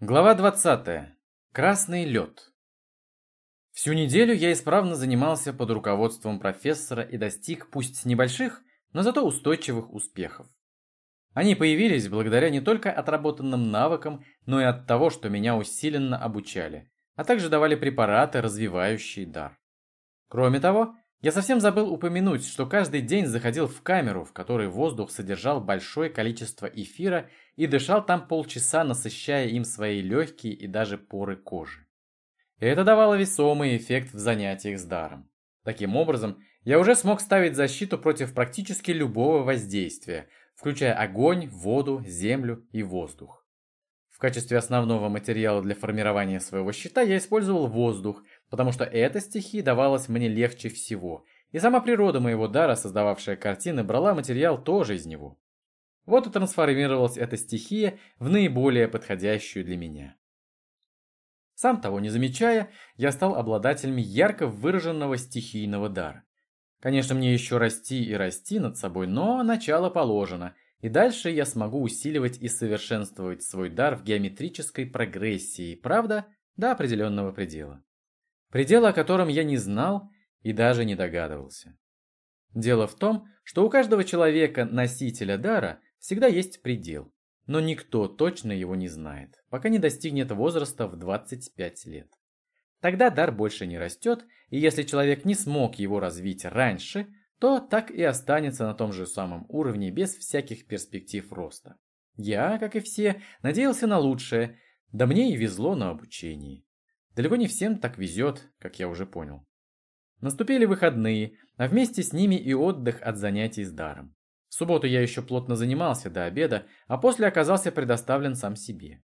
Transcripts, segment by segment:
Глава 20. Красный лед. Всю неделю я исправно занимался под руководством профессора и достиг, пусть небольших, но зато устойчивых успехов. Они появились благодаря не только отработанным навыкам, но и от того, что меня усиленно обучали, а также давали препараты, развивающие дар. Кроме того, я совсем забыл упомянуть, что каждый день заходил в камеру, в которой воздух содержал большое количество эфира и дышал там полчаса, насыщая им свои легкие и даже поры кожи. Это давало весомый эффект в занятиях с даром. Таким образом, я уже смог ставить защиту против практически любого воздействия, включая огонь, воду, землю и воздух. В качестве основного материала для формирования своего щита я использовал воздух, потому что эта стихия давалась мне легче всего, и сама природа моего дара, создававшая картины, брала материал тоже из него. Вот и трансформировалась эта стихия в наиболее подходящую для меня. Сам того не замечая, я стал обладателем ярко выраженного стихийного дара. Конечно, мне еще расти и расти над собой, но начало положено – и дальше я смогу усиливать и совершенствовать свой дар в геометрической прогрессии, правда, до определенного предела. Предела, о котором я не знал и даже не догадывался. Дело в том, что у каждого человека, носителя дара, всегда есть предел, но никто точно его не знает, пока не достигнет возраста в 25 лет. Тогда дар больше не растет, и если человек не смог его развить раньше, то так и останется на том же самом уровне без всяких перспектив роста. Я, как и все, надеялся на лучшее, да мне и везло на обучении. Далеко не всем так везет, как я уже понял. Наступили выходные, а вместе с ними и отдых от занятий с даром. В субботу я еще плотно занимался до обеда, а после оказался предоставлен сам себе.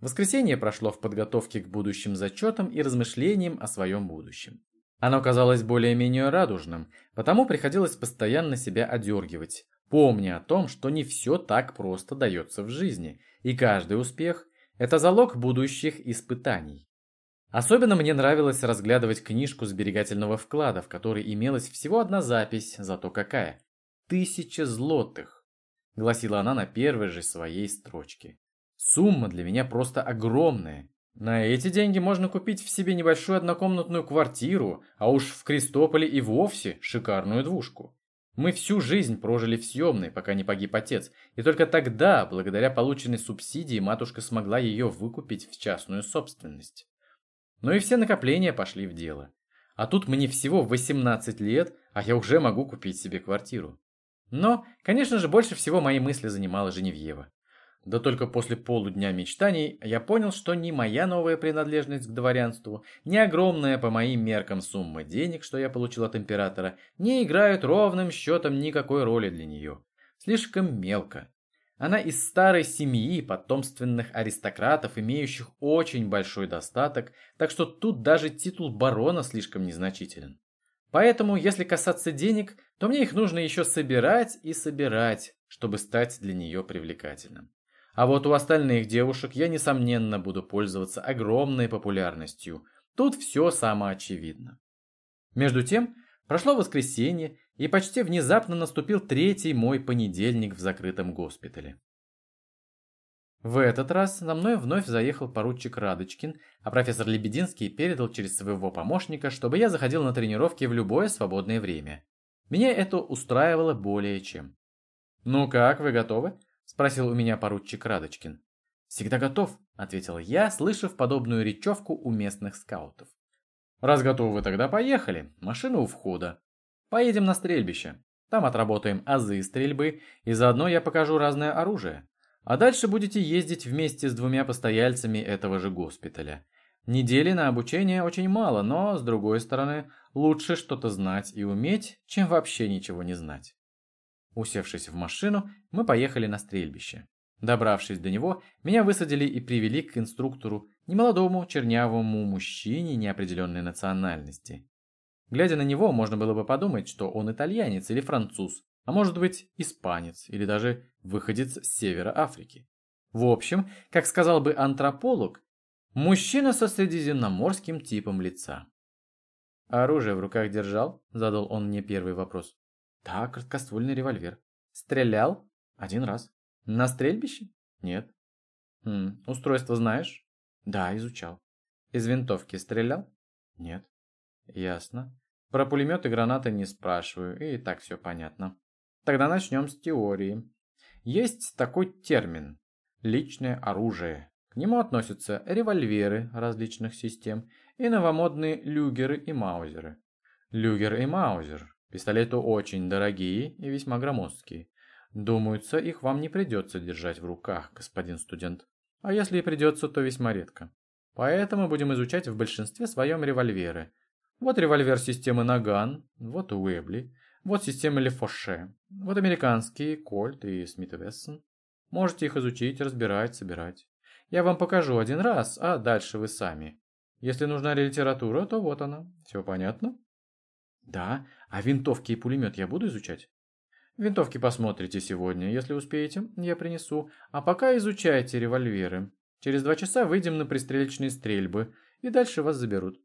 Воскресенье прошло в подготовке к будущим зачетам и размышлениям о своем будущем. Оно казалось более-менее радужным, потому приходилось постоянно себя одергивать, помня о том, что не все так просто дается в жизни, и каждый успех – это залог будущих испытаний. Особенно мне нравилось разглядывать книжку сберегательного вклада, в которой имелась всего одна запись, зато какая – «Тысяча злотых», – гласила она на первой же своей строчке. Сумма для меня просто огромная, на эти деньги можно купить в себе небольшую однокомнатную квартиру, а уж в Крестополе и вовсе шикарную двушку. Мы всю жизнь прожили в съемной, пока не погиб отец, и только тогда, благодаря полученной субсидии, матушка смогла ее выкупить в частную собственность. Но и все накопления пошли в дело. А тут мне всего 18 лет, а я уже могу купить себе квартиру. Но, конечно же, больше всего мои мысли занимала Женевьева. Да только после полудня мечтаний я понял, что ни моя новая принадлежность к дворянству, ни огромная по моим меркам сумма денег, что я получил от императора, не играют ровным счетом никакой роли для нее. Слишком мелко. Она из старой семьи потомственных аристократов, имеющих очень большой достаток, так что тут даже титул барона слишком незначителен. Поэтому, если касаться денег, то мне их нужно еще собирать и собирать, чтобы стать для нее привлекательным. А вот у остальных девушек я, несомненно, буду пользоваться огромной популярностью. Тут все самоочевидно. Между тем, прошло воскресенье, и почти внезапно наступил третий мой понедельник в закрытом госпитале. В этот раз за мной вновь заехал поручик Радочкин, а профессор Лебединский передал через своего помощника, чтобы я заходил на тренировки в любое свободное время. Меня это устраивало более чем. «Ну как, вы готовы?» Спросил у меня поручик Радочкин. «Всегда готов», — ответил я, слышав подобную речевку у местных скаутов. «Раз готовы, тогда поехали. Машина у входа. Поедем на стрельбище. Там отработаем азы стрельбы, и заодно я покажу разное оружие. А дальше будете ездить вместе с двумя постояльцами этого же госпиталя. Недели на обучение очень мало, но, с другой стороны, лучше что-то знать и уметь, чем вообще ничего не знать. Усевшись в машину, мы поехали на стрельбище. Добравшись до него, меня высадили и привели к инструктору, немолодому чернявому мужчине неопределенной национальности. Глядя на него, можно было бы подумать, что он итальянец или француз, а может быть испанец или даже выходец с севера Африки. В общем, как сказал бы антрополог, мужчина со средиземноморским типом лица. «Оружие в руках держал?» – задал он мне первый вопрос. Да, краткоствольный револьвер. Стрелял? Один раз. На стрельбище? Нет. Хм, устройство знаешь? Да, изучал. Из винтовки стрелял? Нет. Ясно. Про пулемет и гранаты не спрашиваю, и так все понятно. Тогда начнем с теории. Есть такой термин – личное оружие. К нему относятся револьверы различных систем и новомодные люгеры и маузеры. Люгер и маузер – пистолеты очень дорогие и весьма громоздкие. Думается, их вам не придется держать в руках, господин студент. А если и придется, то весьма редко. Поэтому будем изучать в большинстве своем револьверы. Вот револьвер системы Наган, вот Уэбли, вот система Лефоше, вот американские Кольт и Смит Вессон. Можете их изучить, разбирать, собирать. Я вам покажу один раз, а дальше вы сами. Если нужна литература, то вот она. Все понятно? Да, а винтовки и пулемет я буду изучать? Винтовки посмотрите сегодня, если успеете, я принесу. А пока изучайте револьверы. Через два часа выйдем на пристрелочные стрельбы, и дальше вас заберут.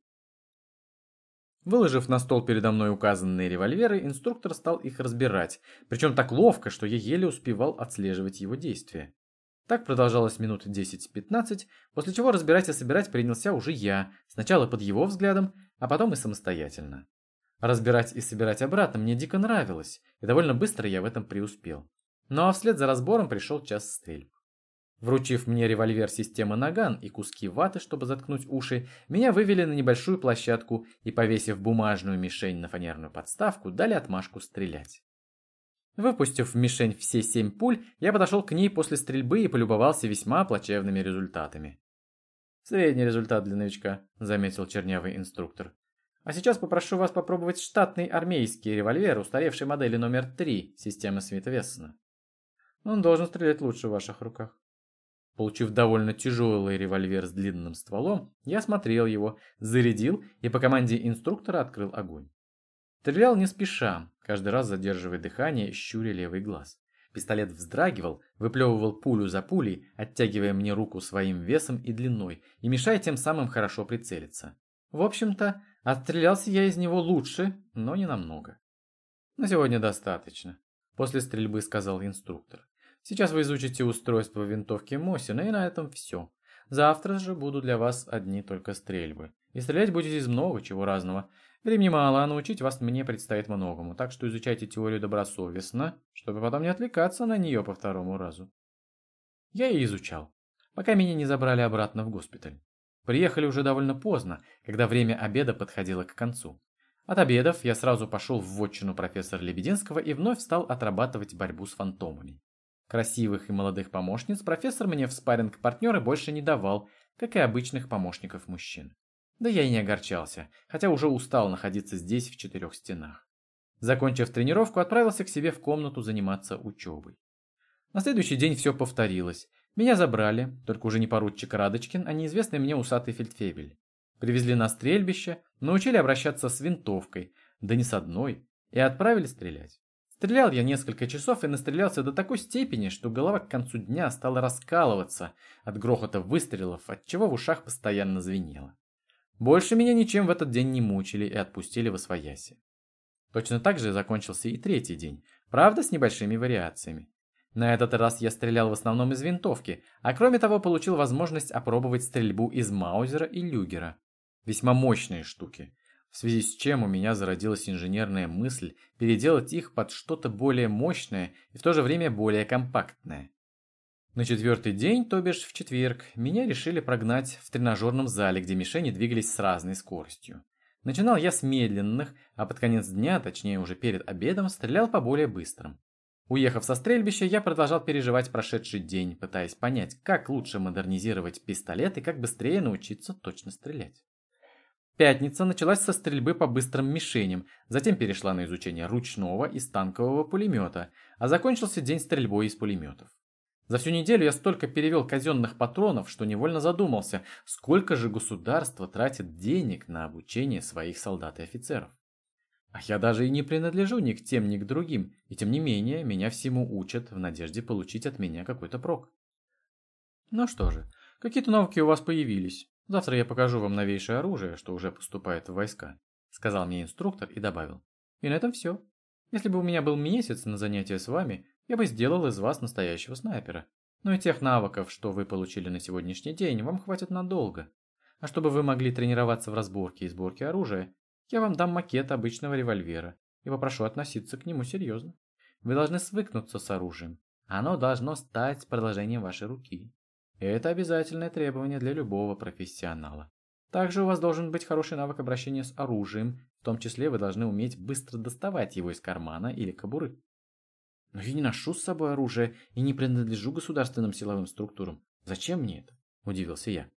Выложив на стол передо мной указанные револьверы, инструктор стал их разбирать, причем так ловко, что я еле успевал отслеживать его действия. Так продолжалось минут 10-15, после чего разбирать и собирать принялся уже я, сначала под его взглядом, а потом и самостоятельно. Разбирать и собирать обратно мне дико нравилось, и довольно быстро я в этом преуспел. Ну а вслед за разбором пришел час стрельб. Вручив мне револьвер системы Наган и куски ваты, чтобы заткнуть уши, меня вывели на небольшую площадку и, повесив бумажную мишень на фанерную подставку, дали отмашку стрелять. Выпустив в мишень все семь пуль, я подошел к ней после стрельбы и полюбовался весьма плачевными результатами. «Средний результат для новичка», — заметил чернявый инструктор. А сейчас попрошу вас попробовать штатный армейский револьвер устаревшей модели номер 3 системы Смита-Вессона. Он должен стрелять лучше в ваших руках. Получив довольно тяжелый револьвер с длинным стволом, я смотрел его, зарядил и по команде инструктора открыл огонь. Стрелял не спеша, каждый раз задерживая дыхание, щуря левый глаз. Пистолет вздрагивал, выплевывал пулю за пулей, оттягивая мне руку своим весом и длиной и мешая тем самым хорошо прицелиться. В общем-то, Отстрелялся я из него лучше, но не намного. На сегодня достаточно, после стрельбы сказал инструктор. Сейчас вы изучите устройство винтовки Мосина, и на этом все. Завтра же буду для вас одни только стрельбы. И стрелять будете из много чего разного. Времени мало, а научить вас мне предстоит многому, так что изучайте теорию добросовестно, чтобы потом не отвлекаться на нее по второму разу. Я и изучал, пока меня не забрали обратно в госпиталь. Приехали уже довольно поздно, когда время обеда подходило к концу. От обедов я сразу пошел в вотчину профессора Лебединского и вновь стал отрабатывать борьбу с фантомами. Красивых и молодых помощниц профессор мне в спарринг партнеры больше не давал, как и обычных помощников мужчин. Да я и не огорчался, хотя уже устал находиться здесь в четырех стенах. Закончив тренировку, отправился к себе в комнату заниматься учебой. На следующий день все повторилось. Меня забрали, только уже не поручик Радочкин, а неизвестный мне усатый фельдфебель. Привезли на стрельбище, научили обращаться с винтовкой, да не с одной, и отправили стрелять. Стрелял я несколько часов и настрелялся до такой степени, что голова к концу дня стала раскалываться от грохота выстрелов, отчего в ушах постоянно звенело. Больше меня ничем в этот день не мучили и отпустили в освояси. Точно так же закончился и третий день, правда с небольшими вариациями. На этот раз я стрелял в основном из винтовки, а кроме того получил возможность опробовать стрельбу из Маузера и Люгера. Весьма мощные штуки, в связи с чем у меня зародилась инженерная мысль переделать их под что-то более мощное и в то же время более компактное. На четвертый день, то бишь в четверг, меня решили прогнать в тренажерном зале, где мишени двигались с разной скоростью. Начинал я с медленных, а под конец дня, точнее уже перед обедом, стрелял по более быстрым. Уехав со стрельбища, я продолжал переживать прошедший день, пытаясь понять, как лучше модернизировать пистолет и как быстрее научиться точно стрелять. Пятница началась со стрельбы по быстрым мишеням, затем перешла на изучение ручного и станкового пулемета, а закончился день стрельбой из пулеметов. За всю неделю я столько перевел казенных патронов, что невольно задумался, сколько же государство тратит денег на обучение своих солдат и офицеров. А я даже и не принадлежу ни к тем, ни к другим, и тем не менее меня всему учат в надежде получить от меня какой-то прок. Ну что же, какие-то навыки у вас появились. Завтра я покажу вам новейшее оружие, что уже поступает в войска, сказал мне инструктор и добавил. И на этом все. Если бы у меня был месяц на занятия с вами, я бы сделал из вас настоящего снайпера. Но и тех навыков, что вы получили на сегодняшний день, вам хватит надолго. А чтобы вы могли тренироваться в разборке и сборке оружия, я вам дам макет обычного револьвера и попрошу относиться к нему серьезно. Вы должны свыкнуться с оружием. Оно должно стать продолжением вашей руки. Это обязательное требование для любого профессионала. Также у вас должен быть хороший навык обращения с оружием, в том числе вы должны уметь быстро доставать его из кармана или кобуры. Но я не ношу с собой оружие и не принадлежу государственным силовым структурам. Зачем мне это? Удивился я.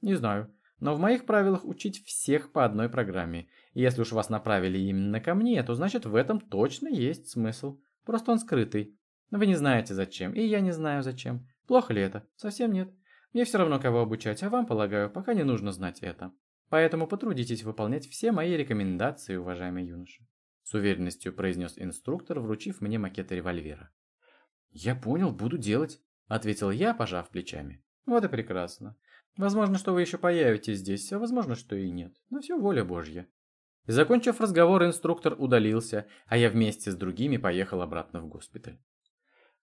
Не знаю, но в моих правилах учить всех по одной программе. И если уж вас направили именно ко мне, то значит в этом точно есть смысл. Просто он скрытый. Вы не знаете зачем, и я не знаю зачем. Плохо ли это? Совсем нет. Мне все равно кого обучать, а вам, полагаю, пока не нужно знать это. Поэтому потрудитесь выполнять все мои рекомендации, уважаемый юноша. С уверенностью произнес инструктор, вручив мне макет револьвера. «Я понял, буду делать», — ответил я, пожав плечами. «Вот и прекрасно. Возможно, что вы еще появитесь здесь, а возможно, что и нет. Но все воля Божья». Закончив разговор, инструктор удалился, а я вместе с другими поехал обратно в госпиталь.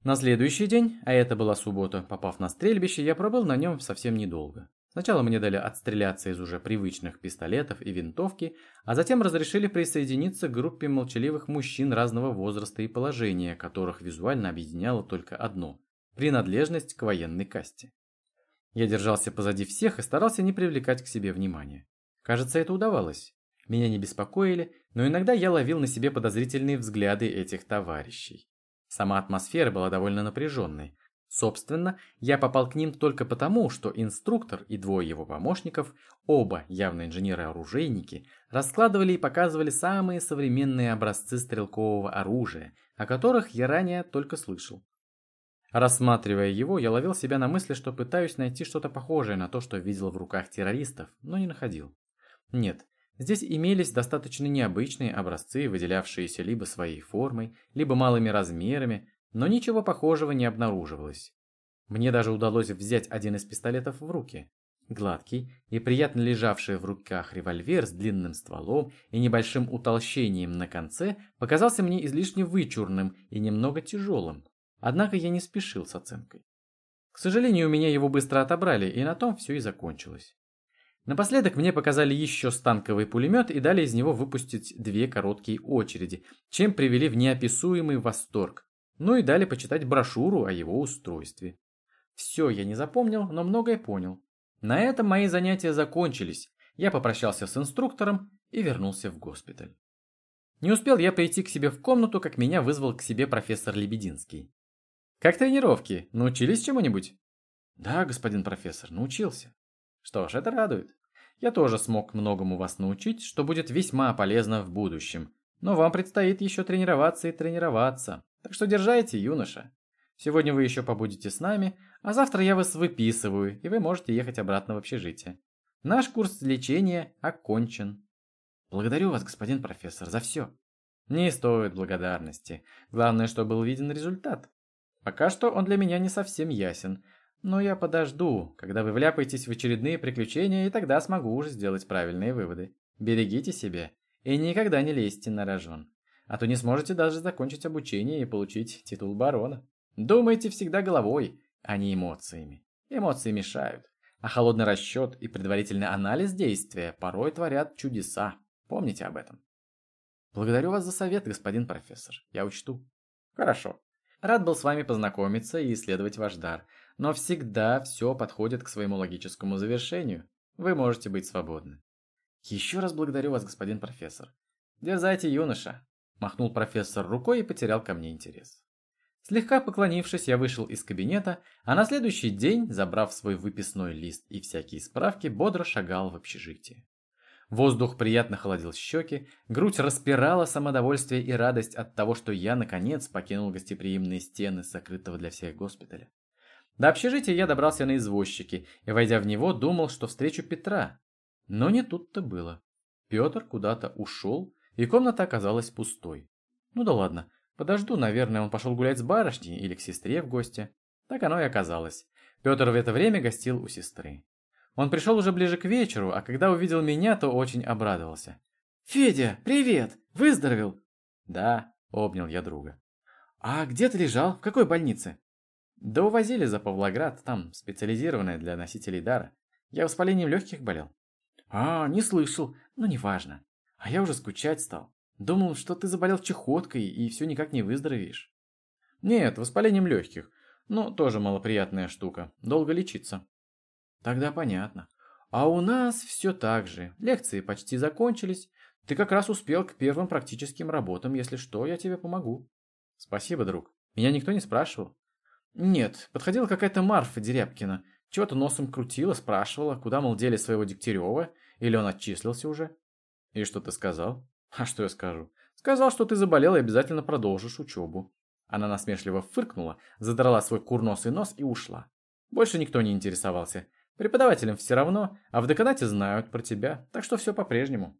На следующий день, а это была суббота, попав на стрельбище, я пробыл на нем совсем недолго. Сначала мне дали отстреляться из уже привычных пистолетов и винтовки, а затем разрешили присоединиться к группе молчаливых мужчин разного возраста и положения, которых визуально объединяло только одно – принадлежность к военной касте. Я держался позади всех и старался не привлекать к себе внимания. Кажется, это удавалось. Меня не беспокоили, но иногда я ловил на себе подозрительные взгляды этих товарищей. Сама атмосфера была довольно напряженной. Собственно, я попал к ним только потому, что инструктор и двое его помощников, оба явно инженеры-оружейники, раскладывали и показывали самые современные образцы стрелкового оружия, о которых я ранее только слышал. Рассматривая его, я ловил себя на мысли, что пытаюсь найти что-то похожее на то, что видел в руках террористов, но не находил. Нет, Здесь имелись достаточно необычные образцы, выделявшиеся либо своей формой, либо малыми размерами, но ничего похожего не обнаруживалось. Мне даже удалось взять один из пистолетов в руки. Гладкий и приятно лежавший в руках револьвер с длинным стволом и небольшим утолщением на конце показался мне излишне вычурным и немного тяжелым. Однако я не спешил с оценкой. К сожалению, у меня его быстро отобрали, и на том все и закончилось. Напоследок мне показали еще станковый пулемет и дали из него выпустить две короткие очереди, чем привели в неописуемый восторг. Ну и дали почитать брошюру о его устройстве. Все я не запомнил, но многое понял. На этом мои занятия закончились. Я попрощался с инструктором и вернулся в госпиталь. Не успел я прийти к себе в комнату, как меня вызвал к себе профессор Лебединский. «Как тренировки? Научились чему-нибудь?» «Да, господин профессор, научился». Что ж, это радует. Я тоже смог многому вас научить, что будет весьма полезно в будущем. Но вам предстоит еще тренироваться и тренироваться. Так что держайте, юноша. Сегодня вы еще побудете с нами, а завтра я вас выписываю, и вы можете ехать обратно в общежитие. Наш курс лечения окончен. Благодарю вас, господин профессор, за все. Не стоит благодарности. Главное, что был виден результат. Пока что он для меня не совсем ясен, но я подожду, когда вы вляпаетесь в очередные приключения, и тогда смогу уже сделать правильные выводы. Берегите себя и никогда не лезьте на рожон. А то не сможете даже закончить обучение и получить титул барона. Думайте всегда головой, а не эмоциями. Эмоции мешают, а холодный расчет и предварительный анализ действия порой творят чудеса. Помните об этом. Благодарю вас за совет, господин профессор. Я учту. Хорошо. Рад был с вами познакомиться и исследовать ваш дар но всегда все подходит к своему логическому завершению. Вы можете быть свободны. Еще раз благодарю вас, господин профессор. Дерзайте, юноша. Махнул профессор рукой и потерял ко мне интерес. Слегка поклонившись, я вышел из кабинета, а на следующий день, забрав свой выписной лист и всякие справки, бодро шагал в общежитие. Воздух приятно холодил щеки, грудь распирала самодовольствие и радость от того, что я, наконец, покинул гостеприимные стены закрытого для всех госпиталя. До общежития я добрался на извозчике и, войдя в него, думал, что встречу Петра. Но не тут-то было. Петр куда-то ушел, и комната оказалась пустой. Ну да ладно, подожду, наверное, он пошел гулять с барышней или к сестре в гости. Так оно и оказалось. Петр в это время гостил у сестры. Он пришел уже ближе к вечеру, а когда увидел меня, то очень обрадовался. «Федя, привет! Выздоровел?» «Да», — обнял я друга. «А где ты лежал? В какой больнице?» Да увозили за Павлоград, там специализированное для носителей дара. Я воспалением легких болел. А, не слышал, но неважно. А я уже скучать стал. Думал, что ты заболел чехоткой и все никак не выздоровеешь. Нет, воспалением легких. Ну, тоже малоприятная штука. Долго лечиться. Тогда понятно. А у нас все так же. Лекции почти закончились. Ты как раз успел к первым практическим работам. Если что, я тебе помогу. Спасибо, друг. Меня никто не спрашивал. Нет, подходила какая-то Марфа Дерябкина. Чего-то носом крутила, спрашивала, куда, мол, дели своего Дегтярева, или он отчислился уже. И что ты сказал? А что я скажу? Сказал, что ты заболел и обязательно продолжишь учебу. Она насмешливо фыркнула, задрала свой курносый нос и ушла. Больше никто не интересовался. Преподавателям все равно, а в деканате знают про тебя, так что все по-прежнему.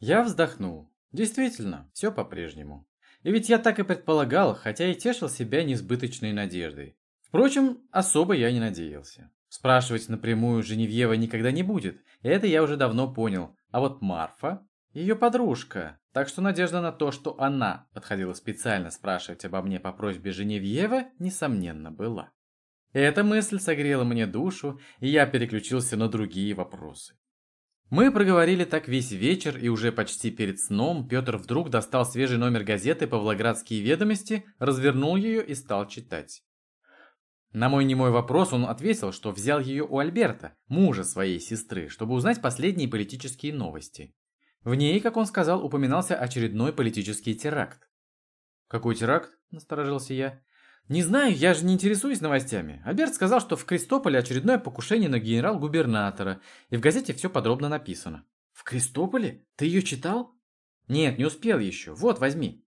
Я вздохнул. Действительно, все по-прежнему. И ведь я так и предполагал, хотя и тешил себя несбыточной надеждой. Впрочем, особо я не надеялся. Спрашивать напрямую Женевьева никогда не будет, это я уже давно понял. А вот Марфа, ее подружка, так что надежда на то, что она подходила специально спрашивать обо мне по просьбе Женевьева, несомненно была. Эта мысль согрела мне душу, и я переключился на другие вопросы. Мы проговорили так весь вечер, и уже почти перед сном Петр вдруг достал свежий номер газеты «Павлоградские ведомости», развернул ее и стал читать. На мой немой вопрос он ответил, что взял ее у Альберта, мужа своей сестры, чтобы узнать последние политические новости. В ней, как он сказал, упоминался очередной политический теракт. «Какой теракт?» – насторожился я. «Не знаю, я же не интересуюсь новостями. Альберт сказал, что в Крестополе очередное покушение на генерал-губернатора, и в газете все подробно написано». «В Крестополе? Ты ее читал?» «Нет, не успел еще. Вот, возьми».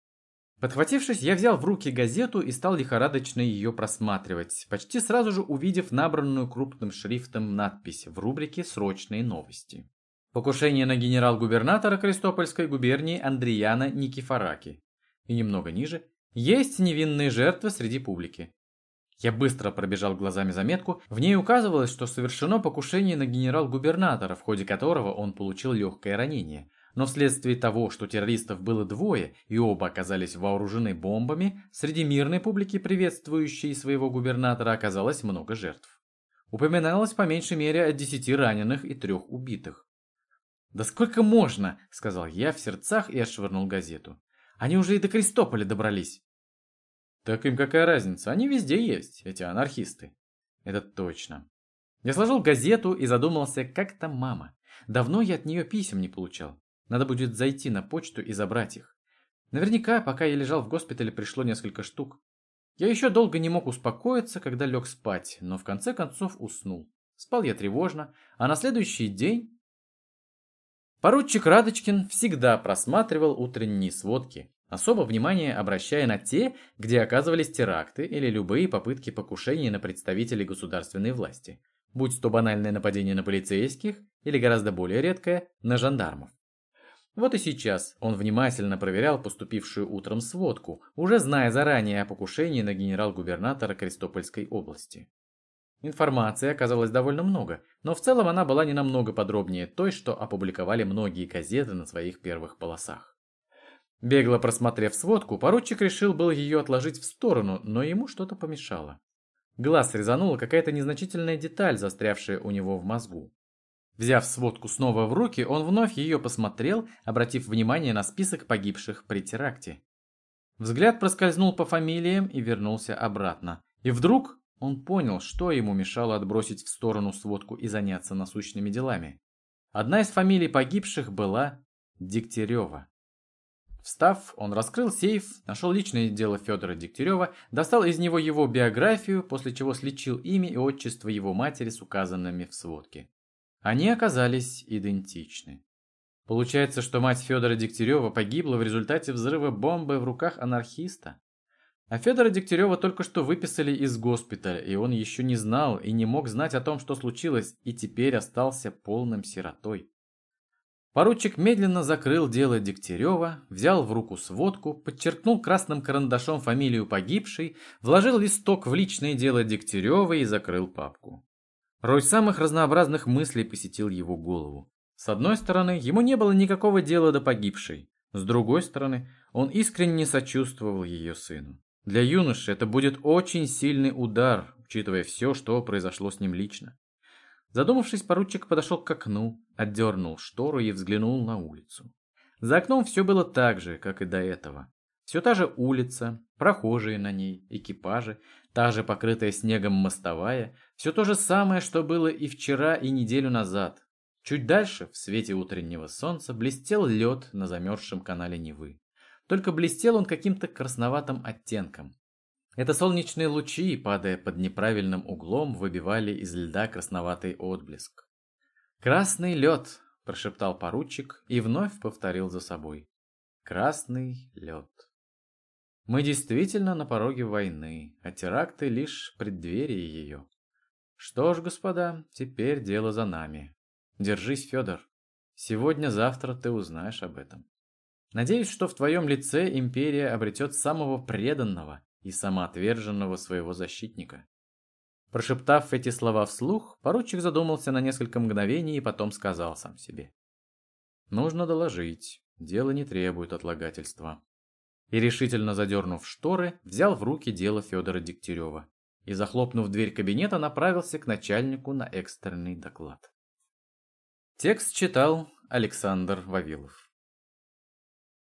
Подхватившись, я взял в руки газету и стал лихорадочно ее просматривать, почти сразу же увидев набранную крупным шрифтом надпись в рубрике «Срочные новости». Покушение на генерал-губернатора Крестопольской губернии Андреяна Никифораки. И немного ниже есть невинные жертвы среди публики. Я быстро пробежал глазами заметку, в ней указывалось, что совершено покушение на генерал-губернатора, в ходе которого он получил легкое ранение, но вследствие того, что террористов было двое и оба оказались вооружены бомбами, среди мирной публики, приветствующей своего губернатора, оказалось много жертв. Упоминалось по меньшей мере о десяти раненых и трех убитых. «Да сколько можно?» – сказал я в сердцах и отшвырнул газету. «Они уже и до Крестополя добрались». «Так им какая разница? Они везде есть, эти анархисты». «Это точно». Я сложил газету и задумался, как там мама. Давно я от нее писем не получал. Надо будет зайти на почту и забрать их. Наверняка, пока я лежал в госпитале, пришло несколько штук. Я еще долго не мог успокоиться, когда лег спать, но в конце концов уснул. Спал я тревожно, а на следующий день... Поручик Радочкин всегда просматривал утренние сводки, особо внимание обращая на те, где оказывались теракты или любые попытки покушения на представителей государственной власти, будь то банальное нападение на полицейских или гораздо более редкое – на жандармов. Вот и сейчас он внимательно проверял поступившую утром сводку, уже зная заранее о покушении на генерал-губернатора Крестопольской области. Информации оказалось довольно много, но в целом она была не намного подробнее той, что опубликовали многие газеты на своих первых полосах. Бегло просмотрев сводку, поручик решил был ее отложить в сторону, но ему что-то помешало. Глаз резанула какая-то незначительная деталь, застрявшая у него в мозгу. Взяв сводку снова в руки, он вновь ее посмотрел, обратив внимание на список погибших при теракте. Взгляд проскользнул по фамилиям и вернулся обратно. И вдруг он понял, что ему мешало отбросить в сторону сводку и заняться насущными делами. Одна из фамилий погибших была Дегтярева. Встав, он раскрыл сейф, нашел личное дело Федора Дегтярева, достал из него его биографию, после чего сличил имя и отчество его матери с указанными в сводке. Они оказались идентичны. Получается, что мать Федора Дегтярева погибла в результате взрыва бомбы в руках анархиста. А Федора Дегтярева только что выписали из госпиталя, и он еще не знал и не мог знать о том, что случилось, и теперь остался полным сиротой. Поручик медленно закрыл дело Дегтярева, взял в руку сводку, подчеркнул красным карандашом фамилию погибшей, вложил листок в личное дело Дегтярева и закрыл папку. Рой самых разнообразных мыслей посетил его голову. С одной стороны, ему не было никакого дела до погибшей. С другой стороны, он искренне сочувствовал ее сыну. Для юноши это будет очень сильный удар, учитывая все, что произошло с ним лично. Задумавшись, поручик подошел к окну, отдернул штору и взглянул на улицу. За окном все было так же, как и до этого. Все та же улица, прохожие на ней, экипажи, та же покрытая снегом мостовая, все то же самое, что было и вчера, и неделю назад. Чуть дальше, в свете утреннего солнца, блестел лед на замерзшем канале Невы. Только блестел он каким-то красноватым оттенком. Это солнечные лучи, падая под неправильным углом, выбивали из льда красноватый отблеск. «Красный лед!» – прошептал поручик и вновь повторил за собой. «Красный лед!» Мы действительно на пороге войны, а теракты лишь преддверие ее. Что ж, господа, теперь дело за нами. Держись, Федор. Сегодня-завтра ты узнаешь об этом. Надеюсь, что в твоем лице империя обретет самого преданного и самоотверженного своего защитника. Прошептав эти слова вслух, поручик задумался на несколько мгновений и потом сказал сам себе. Нужно доложить, дело не требует отлагательства и, решительно задернув шторы, взял в руки дело Федора Дегтярева и, захлопнув дверь кабинета, направился к начальнику на экстренный доклад. Текст читал Александр Вавилов.